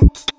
ドキ